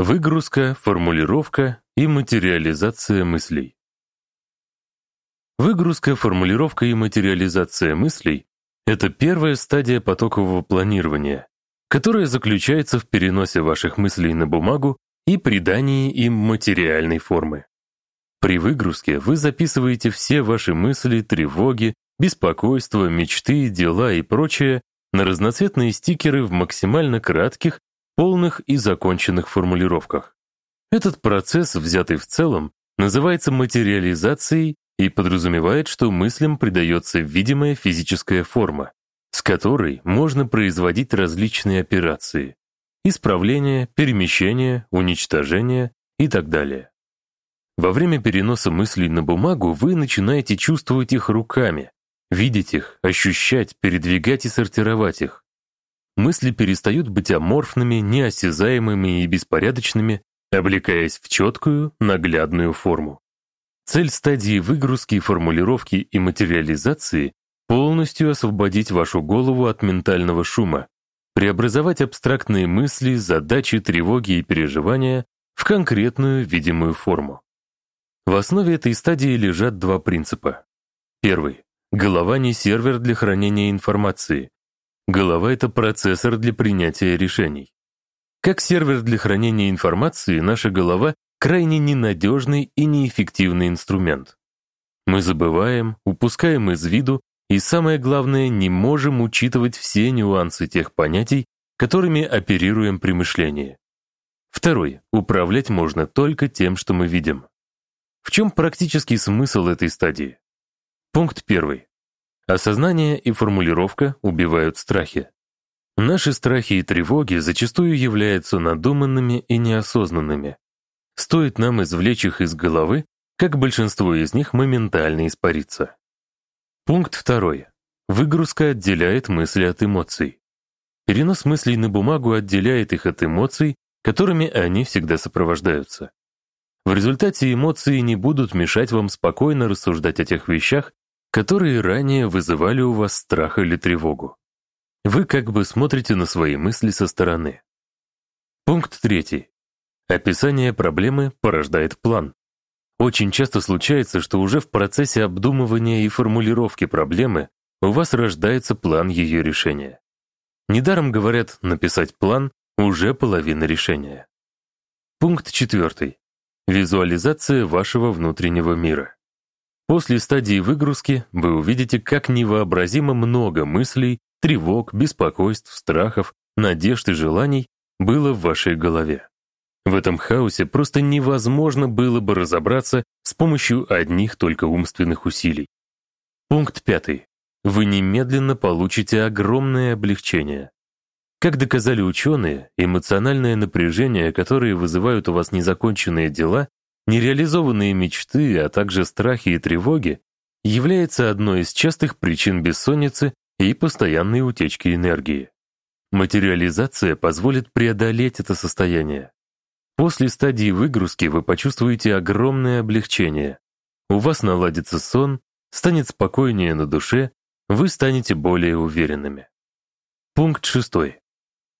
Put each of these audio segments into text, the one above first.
Выгрузка, формулировка и материализация мыслей. Выгрузка, формулировка и материализация мыслей — это первая стадия потокового планирования, которая заключается в переносе ваших мыслей на бумагу и придании им материальной формы. При выгрузке вы записываете все ваши мысли, тревоги, беспокойства, мечты, дела и прочее на разноцветные стикеры в максимально кратких, полных и законченных формулировках. Этот процесс, взятый в целом, называется материализацией и подразумевает, что мыслям придается видимая физическая форма, с которой можно производить различные операции – исправление, перемещение, уничтожение и так далее. Во время переноса мыслей на бумагу вы начинаете чувствовать их руками, видеть их, ощущать, передвигать и сортировать их. Мысли перестают быть аморфными, неосязаемыми и беспорядочными, облекаясь в четкую, наглядную форму. Цель стадии выгрузки, формулировки и материализации — полностью освободить вашу голову от ментального шума, преобразовать абстрактные мысли, задачи, тревоги и переживания в конкретную видимую форму. В основе этой стадии лежат два принципа. Первый. Голова не сервер для хранения информации. Голова — это процессор для принятия решений. Как сервер для хранения информации, наша голова — крайне ненадежный и неэффективный инструмент. Мы забываем, упускаем из виду и, самое главное, не можем учитывать все нюансы тех понятий, которыми оперируем при мышлении. Второй. Управлять можно только тем, что мы видим. В чем практический смысл этой стадии? Пункт первый. Осознание и формулировка убивают страхи. Наши страхи и тревоги зачастую являются надуманными и неосознанными. Стоит нам извлечь их из головы, как большинство из них моментально испарится. Пункт второй. Выгрузка отделяет мысли от эмоций. Перенос мыслей на бумагу отделяет их от эмоций, которыми они всегда сопровождаются. В результате эмоции не будут мешать вам спокойно рассуждать о тех вещах, которые ранее вызывали у вас страх или тревогу. Вы как бы смотрите на свои мысли со стороны. Пункт третий. Описание проблемы порождает план. Очень часто случается, что уже в процессе обдумывания и формулировки проблемы у вас рождается план ее решения. Недаром говорят, написать план – уже половина решения. Пункт четвертый. Визуализация вашего внутреннего мира. После стадии выгрузки вы увидите, как невообразимо много мыслей, тревог, беспокойств, страхов, надежд и желаний было в вашей голове. В этом хаосе просто невозможно было бы разобраться с помощью одних только умственных усилий. Пункт пятый. Вы немедленно получите огромное облегчение. Как доказали ученые, эмоциональное напряжение, которое вызывают у вас незаконченные дела, нереализованные мечты, а также страхи и тревоги, является одной из частых причин бессонницы и постоянной утечки энергии. Материализация позволит преодолеть это состояние. После стадии выгрузки вы почувствуете огромное облегчение. У вас наладится сон, станет спокойнее на душе, вы станете более уверенными. Пункт шестой.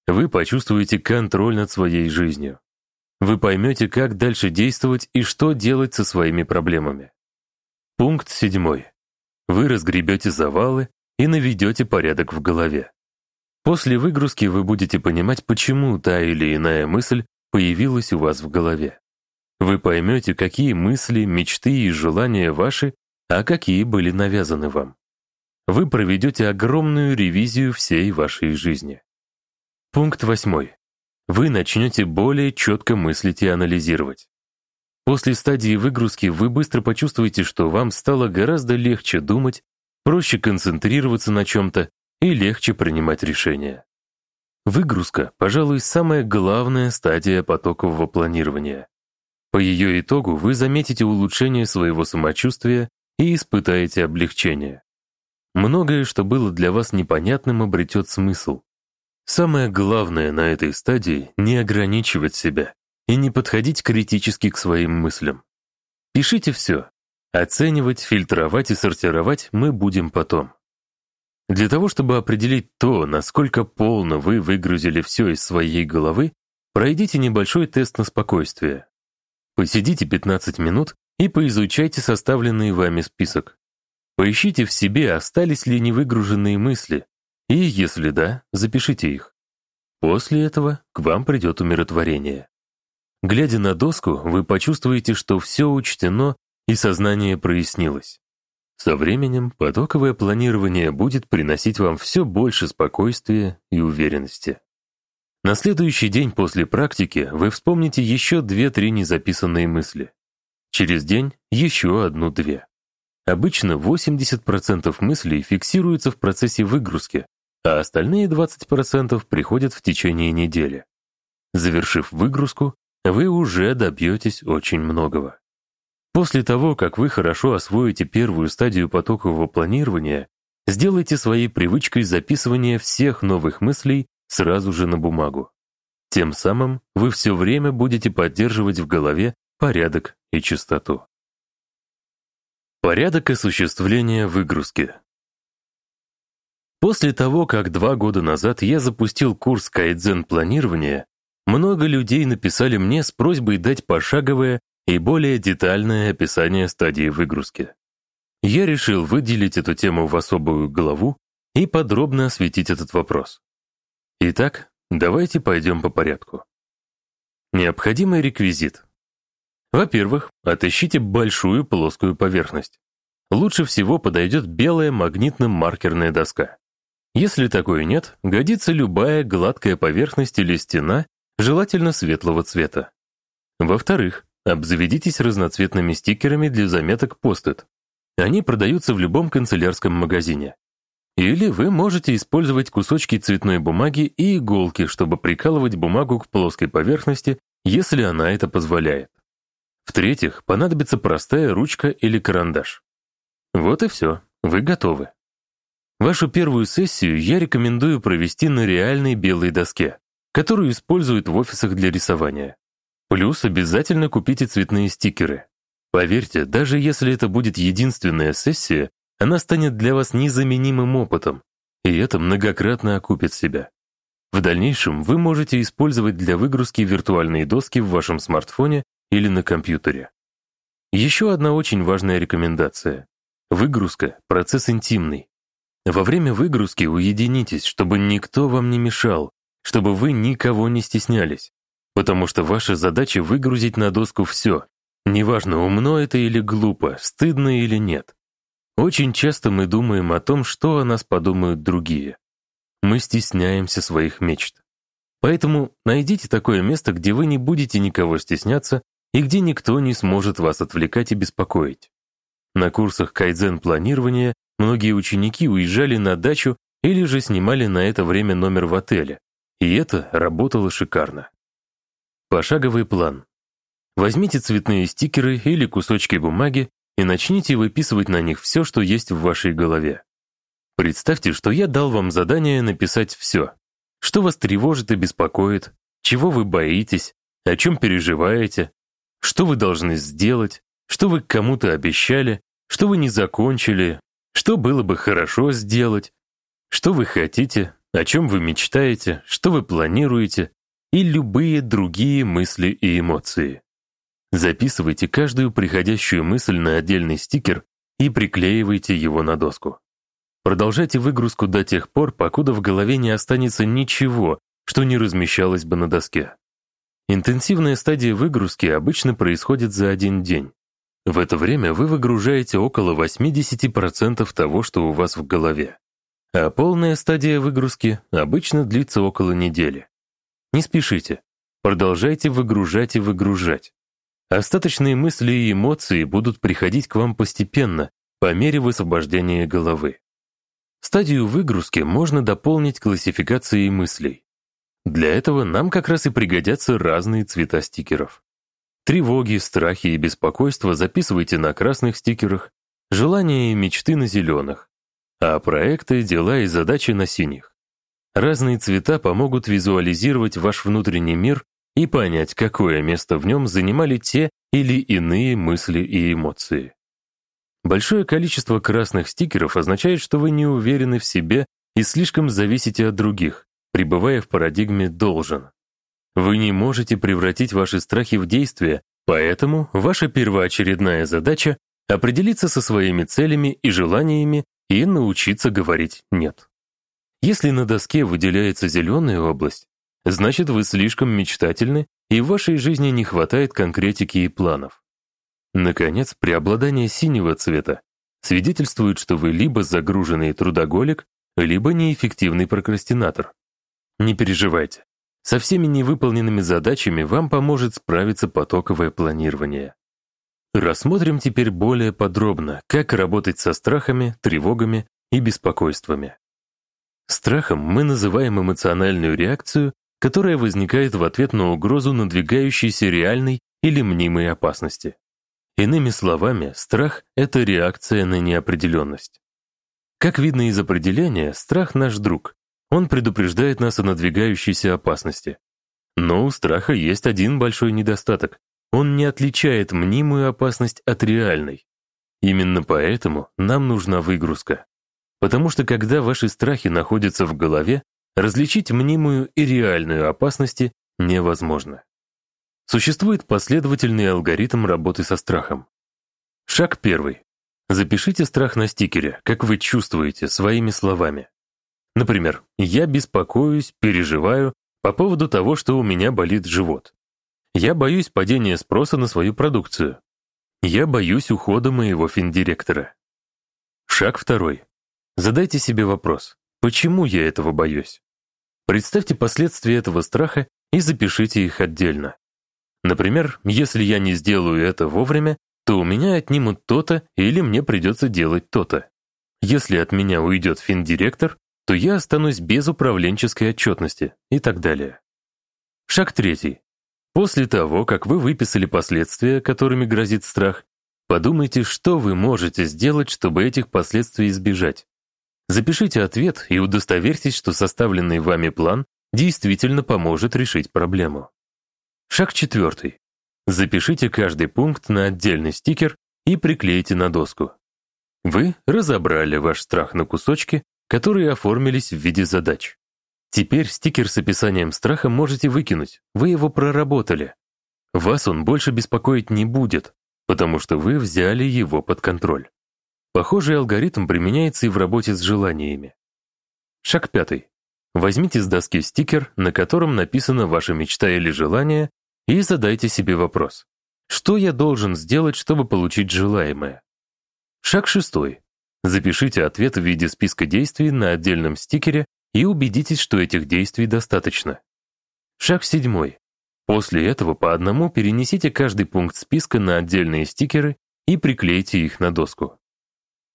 Вы почувствуете контроль над своей жизнью. Вы поймете, как дальше действовать и что делать со своими проблемами. Пункт седьмой. Вы разгребете завалы и наведете порядок в голове. После выгрузки вы будете понимать, почему та или иная мысль появилась у вас в голове. Вы поймете, какие мысли, мечты и желания ваши, а какие были навязаны вам. Вы проведете огромную ревизию всей вашей жизни. Пункт восьмой. Вы начнете более четко мыслить и анализировать. После стадии выгрузки вы быстро почувствуете, что вам стало гораздо легче думать, проще концентрироваться на чем-то и легче принимать решения. Выгрузка, пожалуй, самая главная стадия потокового планирования. По ее итогу вы заметите улучшение своего самочувствия и испытаете облегчение. Многое, что было для вас непонятным, обретет смысл. Самое главное на этой стадии — не ограничивать себя и не подходить критически к своим мыслям. Пишите все. Оценивать, фильтровать и сортировать мы будем потом. Для того, чтобы определить то, насколько полно вы выгрузили все из своей головы, Пройдите небольшой тест на спокойствие. Посидите 15 минут и поизучайте составленный вами список. Поищите в себе, остались ли невыгруженные мысли, и, если да, запишите их. После этого к вам придет умиротворение. Глядя на доску, вы почувствуете, что все учтено и сознание прояснилось. Со временем потоковое планирование будет приносить вам все больше спокойствия и уверенности. На следующий день после практики вы вспомните еще две-три незаписанные мысли. Через день еще одну-две. Обычно 80% мыслей фиксируются в процессе выгрузки, а остальные 20% приходят в течение недели. Завершив выгрузку, вы уже добьетесь очень многого. После того, как вы хорошо освоите первую стадию потокового планирования, сделайте своей привычкой записывание всех новых мыслей сразу же на бумагу. Тем самым вы все время будете поддерживать в голове порядок и чистоту. Порядок осуществления выгрузки. После того, как два года назад я запустил курс кайдзен планирования, много людей написали мне с просьбой дать пошаговое и более детальное описание стадии выгрузки. Я решил выделить эту тему в особую главу и подробно осветить этот вопрос. Итак, давайте пойдем по порядку. Необходимый реквизит. Во-первых, отыщите большую плоскую поверхность. Лучше всего подойдет белая магнитно-маркерная доска. Если такой нет, годится любая гладкая поверхность или стена, желательно светлого цвета. Во-вторых, обзаведитесь разноцветными стикерами для заметок пост-it. Они продаются в любом канцелярском магазине. Или вы можете использовать кусочки цветной бумаги и иголки, чтобы прикалывать бумагу к плоской поверхности, если она это позволяет. В-третьих, понадобится простая ручка или карандаш. Вот и все, вы готовы. Вашу первую сессию я рекомендую провести на реальной белой доске, которую используют в офисах для рисования. Плюс обязательно купите цветные стикеры. Поверьте, даже если это будет единственная сессия, она станет для вас незаменимым опытом, и это многократно окупит себя. В дальнейшем вы можете использовать для выгрузки виртуальные доски в вашем смартфоне или на компьютере. Еще одна очень важная рекомендация. Выгрузка – процесс интимный. Во время выгрузки уединитесь, чтобы никто вам не мешал, чтобы вы никого не стеснялись, потому что ваша задача выгрузить на доску все, неважно, умно это или глупо, стыдно или нет. Очень часто мы думаем о том, что о нас подумают другие. Мы стесняемся своих мечт. Поэтому найдите такое место, где вы не будете никого стесняться и где никто не сможет вас отвлекать и беспокоить. На курсах кайдзен-планирования многие ученики уезжали на дачу или же снимали на это время номер в отеле, и это работало шикарно. Пошаговый план. Возьмите цветные стикеры или кусочки бумаги и начните выписывать на них все, что есть в вашей голове. Представьте, что я дал вам задание написать все, что вас тревожит и беспокоит, чего вы боитесь, о чем переживаете, что вы должны сделать, что вы кому-то обещали, что вы не закончили, что было бы хорошо сделать, что вы хотите, о чем вы мечтаете, что вы планируете и любые другие мысли и эмоции. Записывайте каждую приходящую мысль на отдельный стикер и приклеивайте его на доску. Продолжайте выгрузку до тех пор, покуда в голове не останется ничего, что не размещалось бы на доске. Интенсивная стадия выгрузки обычно происходит за один день. В это время вы выгружаете около 80% того, что у вас в голове. А полная стадия выгрузки обычно длится около недели. Не спешите. Продолжайте выгружать и выгружать. Остаточные мысли и эмоции будут приходить к вам постепенно, по мере высвобождения головы. Стадию выгрузки можно дополнить классификацией мыслей. Для этого нам как раз и пригодятся разные цвета стикеров. Тревоги, страхи и беспокойства записывайте на красных стикерах, желания и мечты на зеленых, а проекты, дела и задачи на синих. Разные цвета помогут визуализировать ваш внутренний мир и понять, какое место в нем занимали те или иные мысли и эмоции. Большое количество красных стикеров означает, что вы не уверены в себе и слишком зависите от других, пребывая в парадигме «должен». Вы не можете превратить ваши страхи в действие, поэтому ваша первоочередная задача — определиться со своими целями и желаниями и научиться говорить «нет». Если на доске выделяется зеленая область, значит вы слишком мечтательны и в вашей жизни не хватает конкретики и планов. Наконец, преобладание синего цвета свидетельствует, что вы либо загруженный трудоголик, либо неэффективный прокрастинатор. Не переживайте. Со всеми невыполненными задачами вам поможет справиться потоковое планирование. Рассмотрим теперь более подробно, как работать со страхами, тревогами и беспокойствами. Страхом мы называем эмоциональную реакцию, которая возникает в ответ на угрозу надвигающейся реальной или мнимой опасности. Иными словами, страх — это реакция на неопределенность. Как видно из определения, страх — наш друг. Он предупреждает нас о надвигающейся опасности. Но у страха есть один большой недостаток. Он не отличает мнимую опасность от реальной. Именно поэтому нам нужна выгрузка. Потому что когда ваши страхи находятся в голове, различить мнимую и реальную опасности невозможно. Существует последовательный алгоритм работы со страхом. Шаг первый. Запишите страх на стикере, как вы чувствуете, своими словами. Например, «Я беспокоюсь, переживаю по поводу того, что у меня болит живот». «Я боюсь падения спроса на свою продукцию». «Я боюсь ухода моего финдиректора». Шаг второй. Задайте себе вопрос, почему я этого боюсь? Представьте последствия этого страха и запишите их отдельно. Например, если я не сделаю это вовремя, то у меня отнимут то-то или мне придется делать то-то. Если от меня уйдет финдиректор, то я останусь без управленческой отчетности и так далее. Шаг третий. После того, как вы выписали последствия, которыми грозит страх, подумайте, что вы можете сделать, чтобы этих последствий избежать. Запишите ответ и удостоверьтесь, что составленный вами план действительно поможет решить проблему. Шаг четвертый. Запишите каждый пункт на отдельный стикер и приклейте на доску. Вы разобрали ваш страх на кусочки, которые оформились в виде задач. Теперь стикер с описанием страха можете выкинуть, вы его проработали. Вас он больше беспокоить не будет, потому что вы взяли его под контроль. Похожий алгоритм применяется и в работе с желаниями. Шаг пятый. Возьмите с доски стикер, на котором написана ваша мечта или желание, и задайте себе вопрос. Что я должен сделать, чтобы получить желаемое? Шаг шестой. Запишите ответ в виде списка действий на отдельном стикере и убедитесь, что этих действий достаточно. Шаг седьмой. После этого по одному перенесите каждый пункт списка на отдельные стикеры и приклейте их на доску.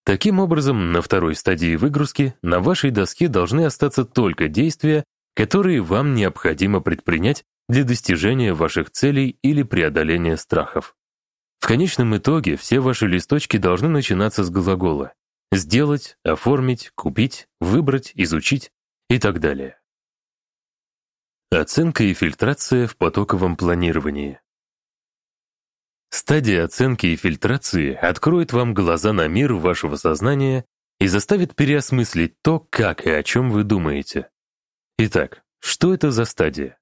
Таким образом, на второй стадии выгрузки на вашей доске должны остаться только действия, которые вам необходимо предпринять для достижения ваших целей или преодоления страхов. В конечном итоге все ваши листочки должны начинаться с глагола «сделать», «оформить», «купить», «выбрать», «изучить» и так далее. Оценка и фильтрация в потоковом планировании. Стадия оценки и фильтрации откроет вам глаза на мир вашего сознания и заставит переосмыслить то, как и о чем вы думаете. Итак, что это за стадия?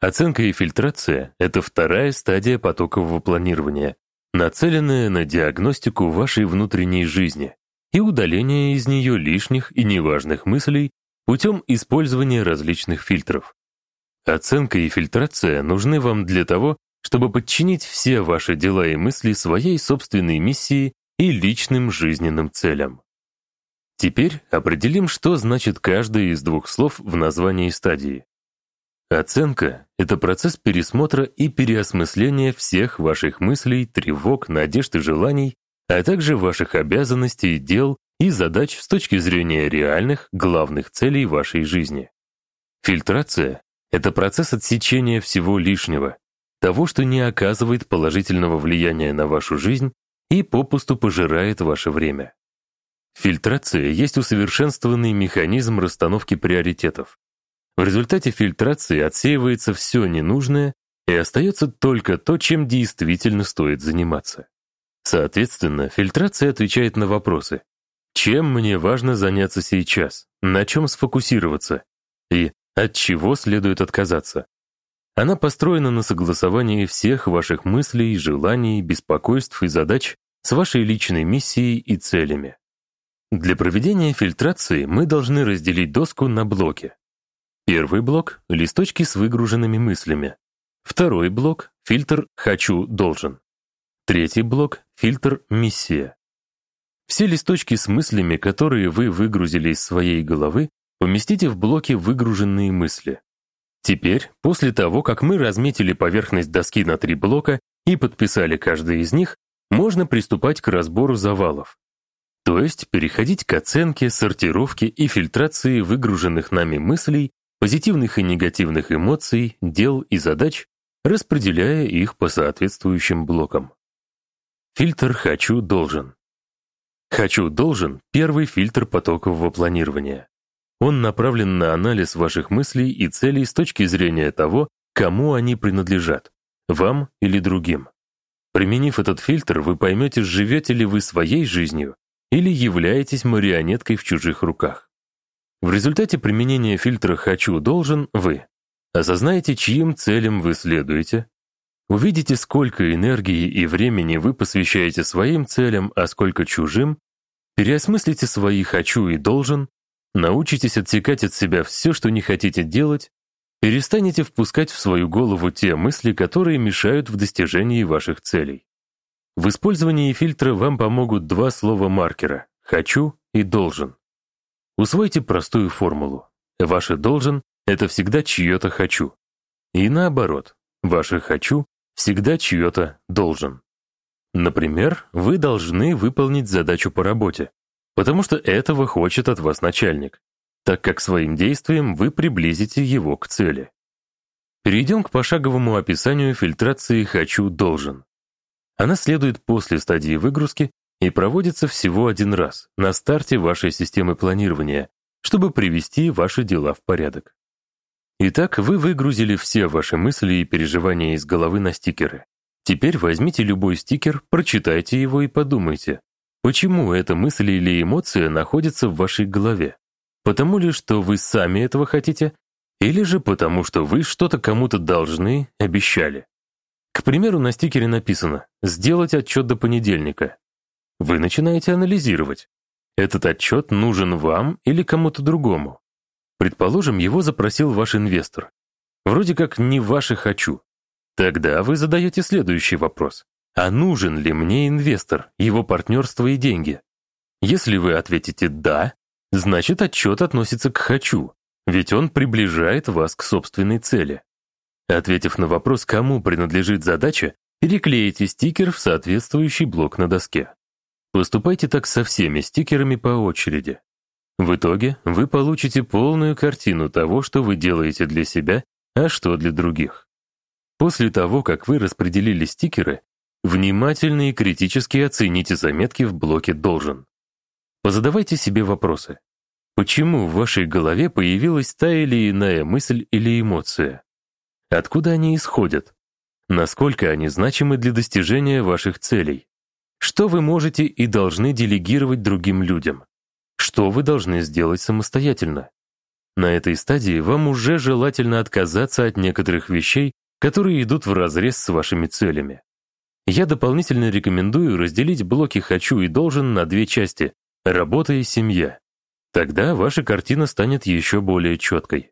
Оценка и фильтрация — это вторая стадия потокового планирования, нацеленная на диагностику вашей внутренней жизни и удаление из нее лишних и неважных мыслей путем использования различных фильтров. Оценка и фильтрация нужны вам для того, чтобы подчинить все ваши дела и мысли своей собственной миссии и личным жизненным целям. Теперь определим, что значит каждое из двух слов в названии стадии. Оценка — это процесс пересмотра и переосмысления всех ваших мыслей, тревог, надежд и желаний, а также ваших обязанностей, дел и задач с точки зрения реальных, главных целей вашей жизни. Фильтрация — это процесс отсечения всего лишнего, того, что не оказывает положительного влияния на вашу жизнь и попусту пожирает ваше время. Фильтрация есть усовершенствованный механизм расстановки приоритетов. В результате фильтрации отсеивается все ненужное и остается только то, чем действительно стоит заниматься. Соответственно, фильтрация отвечает на вопросы. Чем мне важно заняться сейчас? На чем сфокусироваться? И от чего следует отказаться? Она построена на согласовании всех ваших мыслей, желаний, беспокойств и задач с вашей личной миссией и целями. Для проведения фильтрации мы должны разделить доску на блоки. Первый блок — листочки с выгруженными мыслями. Второй блок — фильтр «хочу», «должен». Третий блок — фильтр «миссия». Все листочки с мыслями, которые вы выгрузили из своей головы, поместите в блоки «Выгруженные мысли». Теперь, после того, как мы разметили поверхность доски на три блока и подписали каждый из них, можно приступать к разбору завалов. То есть переходить к оценке, сортировке и фильтрации выгруженных нами мыслей, позитивных и негативных эмоций, дел и задач, распределяя их по соответствующим блокам. Фильтр «хочу-должен». «Хочу-должен» — первый фильтр потокового планирования. Он направлен на анализ ваших мыслей и целей с точки зрения того, кому они принадлежат, вам или другим. Применив этот фильтр, вы поймете, живете ли вы своей жизнью или являетесь марионеткой в чужих руках. В результате применения фильтра «хочу-должен» вы осознаете, чьим целям вы следуете, увидите, сколько энергии и времени вы посвящаете своим целям, а сколько чужим, переосмыслите свои «хочу» и «должен», научитесь отсекать от себя все, что не хотите делать, перестанете впускать в свою голову те мысли, которые мешают в достижении ваших целей. В использовании фильтра вам помогут два слова маркера «хочу» и «должен». Усвойте простую формулу. Ваше «должен» — это всегда чье-то «хочу». И наоборот, ваше «хочу» всегда чье-то «должен». Например, вы должны выполнить задачу по работе, потому что этого хочет от вас начальник, так как своим действием вы приблизите его к цели. Перейдем к пошаговому описанию фильтрации «хочу-должен». Она следует после стадии выгрузки и проводится всего один раз, на старте вашей системы планирования, чтобы привести ваши дела в порядок. Итак, вы выгрузили все ваши мысли и переживания из головы на стикеры. Теперь возьмите любой стикер, прочитайте его и подумайте, почему эта мысль или эмоция находится в вашей голове. Потому ли, что вы сами этого хотите, или же потому, что вы что-то кому-то должны, обещали. К примеру, на стикере написано «Сделать отчет до понедельника». Вы начинаете анализировать. Этот отчет нужен вам или кому-то другому. Предположим, его запросил ваш инвестор. Вроде как не ваше «хочу». Тогда вы задаете следующий вопрос. А нужен ли мне инвестор, его партнерство и деньги? Если вы ответите «да», значит отчет относится к «хочу», ведь он приближает вас к собственной цели. Ответив на вопрос, кому принадлежит задача, переклеите стикер в соответствующий блок на доске. Поступайте так со всеми стикерами по очереди. В итоге вы получите полную картину того, что вы делаете для себя, а что для других. После того, как вы распределили стикеры, внимательно и критически оцените заметки в блоке «Должен». Позадавайте себе вопросы. Почему в вашей голове появилась та или иная мысль или эмоция? Откуда они исходят? Насколько они значимы для достижения ваших целей? Что вы можете и должны делегировать другим людям? Что вы должны сделать самостоятельно? На этой стадии вам уже желательно отказаться от некоторых вещей, которые идут вразрез с вашими целями. Я дополнительно рекомендую разделить блоки «хочу» и «должен» на две части – работа и семья. Тогда ваша картина станет еще более четкой.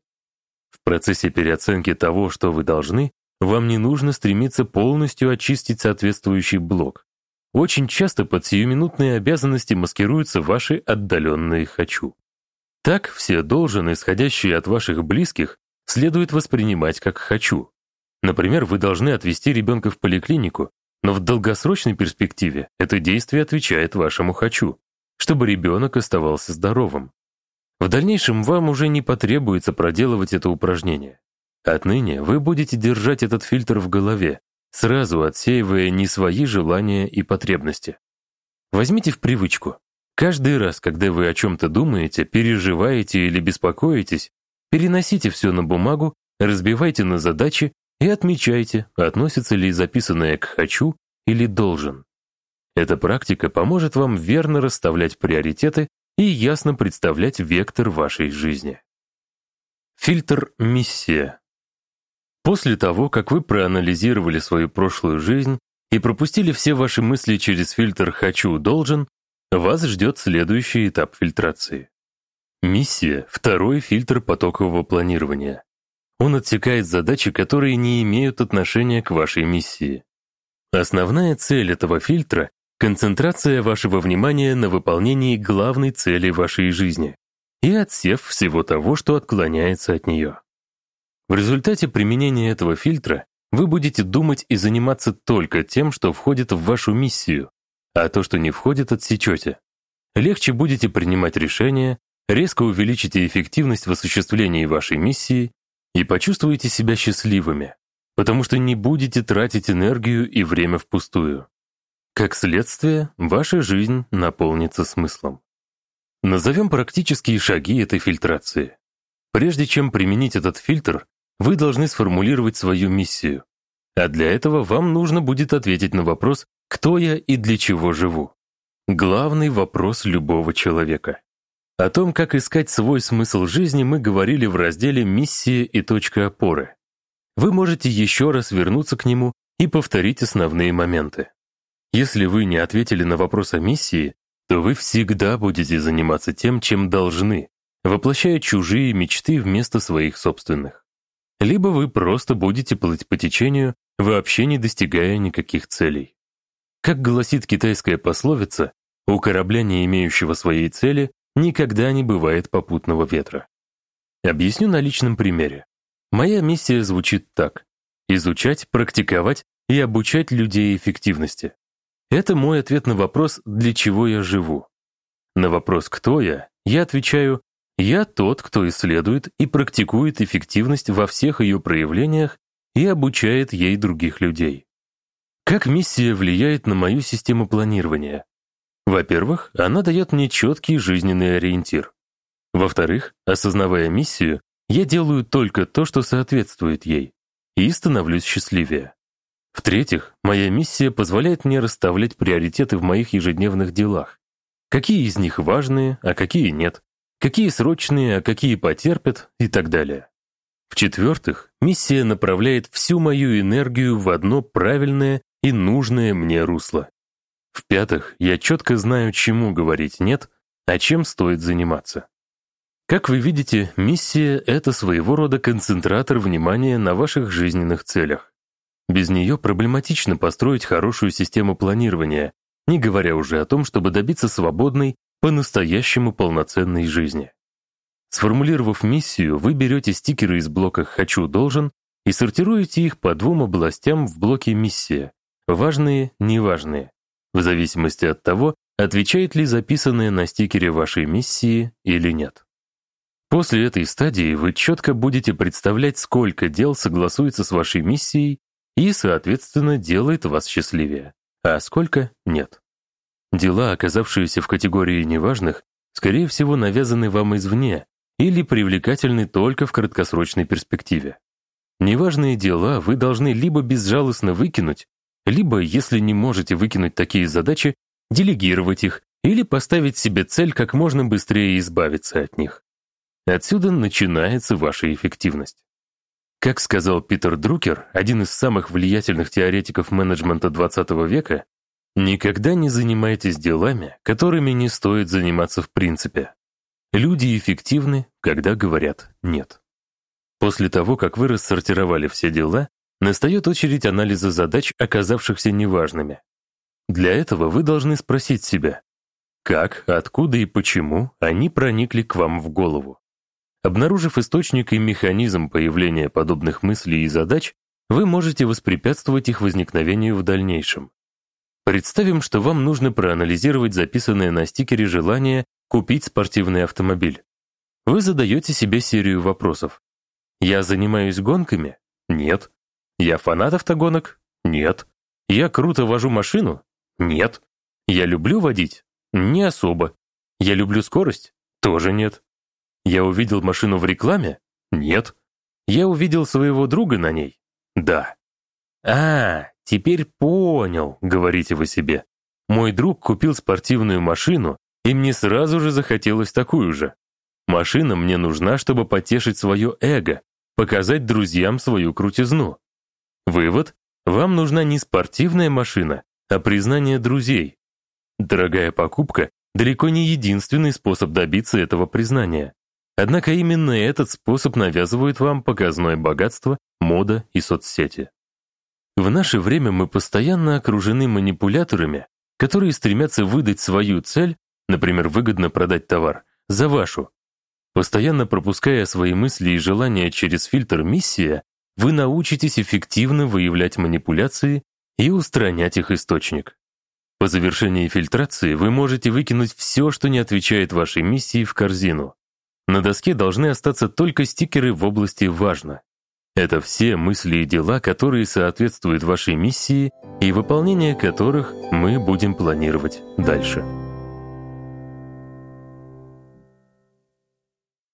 В процессе переоценки того, что вы должны, вам не нужно стремиться полностью очистить соответствующий блок. Очень часто под сиюминутные обязанности маскируются ваши отдаленные «хочу». Так все должен, исходящие от ваших близких, следует воспринимать как «хочу». Например, вы должны отвезти ребенка в поликлинику, но в долгосрочной перспективе это действие отвечает вашему «хочу», чтобы ребенок оставался здоровым. В дальнейшем вам уже не потребуется проделывать это упражнение. Отныне вы будете держать этот фильтр в голове, сразу отсеивая не свои желания и потребности. Возьмите в привычку. Каждый раз, когда вы о чем-то думаете, переживаете или беспокоитесь, переносите все на бумагу, разбивайте на задачи и отмечайте, относится ли записанное к «хочу» или «должен». Эта практика поможет вам верно расставлять приоритеты и ясно представлять вектор вашей жизни. Фильтр «Миссия» После того, как вы проанализировали свою прошлую жизнь и пропустили все ваши мысли через фильтр «хочу», «должен», вас ждет следующий этап фильтрации. Миссия — второй фильтр потокового планирования. Он отсекает задачи, которые не имеют отношения к вашей миссии. Основная цель этого фильтра — концентрация вашего внимания на выполнении главной цели вашей жизни и отсев всего того, что отклоняется от нее. В результате применения этого фильтра вы будете думать и заниматься только тем, что входит в вашу миссию, а то, что не входит, отсечете. Легче будете принимать решения, резко увеличите эффективность в осуществлении вашей миссии и почувствуете себя счастливыми, потому что не будете тратить энергию и время впустую. Как следствие, ваша жизнь наполнится смыслом. Назовем практические шаги этой фильтрации. Прежде чем применить этот фильтр, вы должны сформулировать свою миссию. А для этого вам нужно будет ответить на вопрос «Кто я и для чего живу?». Главный вопрос любого человека. О том, как искать свой смысл жизни, мы говорили в разделе «Миссия и точка опоры». Вы можете еще раз вернуться к нему и повторить основные моменты. Если вы не ответили на вопрос о миссии, то вы всегда будете заниматься тем, чем должны, воплощая чужие мечты вместо своих собственных. Либо вы просто будете плыть по течению, вообще не достигая никаких целей. Как гласит китайская пословица, у корабля, не имеющего своей цели, никогда не бывает попутного ветра. Объясню на личном примере. Моя миссия звучит так. Изучать, практиковать и обучать людей эффективности. Это мой ответ на вопрос «для чего я живу?». На вопрос «кто я?» я отвечаю «я тот, кто исследует и практикует эффективность во всех ее проявлениях и обучает ей других людей». Как миссия влияет на мою систему планирования? Во-первых, она дает мне четкий жизненный ориентир. Во-вторых, осознавая миссию, я делаю только то, что соответствует ей, и становлюсь счастливее. В-третьих, моя миссия позволяет мне расставлять приоритеты в моих ежедневных делах. Какие из них важные, а какие нет, какие срочные, а какие потерпят и так далее. В-четвертых, миссия направляет всю мою энергию в одно правильное и нужное мне русло. В-пятых, я четко знаю, чему говорить «нет», а чем стоит заниматься. Как вы видите, миссия — это своего рода концентратор внимания на ваших жизненных целях. Без нее проблематично построить хорошую систему планирования, не говоря уже о том, чтобы добиться свободной, по-настоящему полноценной жизни. Сформулировав миссию, вы берете стикеры из блока «Хочу-должен» и сортируете их по двум областям в блоке «Миссия» — важные, неважные в зависимости от того, отвечает ли записанное на стикере вашей миссии или нет. После этой стадии вы четко будете представлять, сколько дел согласуется с вашей миссией и, соответственно, делает вас счастливее, а сколько — нет. Дела, оказавшиеся в категории неважных, скорее всего, навязаны вам извне или привлекательны только в краткосрочной перспективе. Неважные дела вы должны либо безжалостно выкинуть, либо, если не можете выкинуть такие задачи, делегировать их или поставить себе цель как можно быстрее избавиться от них. Отсюда начинается ваша эффективность. Как сказал Питер Друкер, один из самых влиятельных теоретиков менеджмента XX века, никогда не занимайтесь делами, которыми не стоит заниматься в принципе. Люди эффективны, когда говорят «нет». После того, как вы рассортировали все дела, Настает очередь анализа задач, оказавшихся неважными. Для этого вы должны спросить себя, как, откуда и почему они проникли к вам в голову. Обнаружив источник и механизм появления подобных мыслей и задач, вы можете воспрепятствовать их возникновению в дальнейшем. Представим, что вам нужно проанализировать записанное на стикере желание купить спортивный автомобиль. Вы задаете себе серию вопросов. «Я занимаюсь гонками?» «Нет». Я фанат автогонок? Нет. Я круто вожу машину? Нет. Я люблю водить? Не особо. Я люблю скорость? Тоже нет. Я увидел машину в рекламе? Нет. Я увидел своего друга на ней? Да. А, теперь понял, говорите вы себе. Мой друг купил спортивную машину, и мне сразу же захотелось такую же. Машина мне нужна, чтобы потешить свое эго, показать друзьям свою крутизну. Вывод – вам нужна не спортивная машина, а признание друзей. Дорогая покупка – далеко не единственный способ добиться этого признания. Однако именно этот способ навязывает вам показное богатство, мода и соцсети. В наше время мы постоянно окружены манипуляторами, которые стремятся выдать свою цель, например, выгодно продать товар, за вашу. Постоянно пропуская свои мысли и желания через фильтр «Миссия», вы научитесь эффективно выявлять манипуляции и устранять их источник. По завершении фильтрации вы можете выкинуть все, что не отвечает вашей миссии, в корзину. На доске должны остаться только стикеры в области «Важно». Это все мысли и дела, которые соответствуют вашей миссии и выполнение которых мы будем планировать дальше.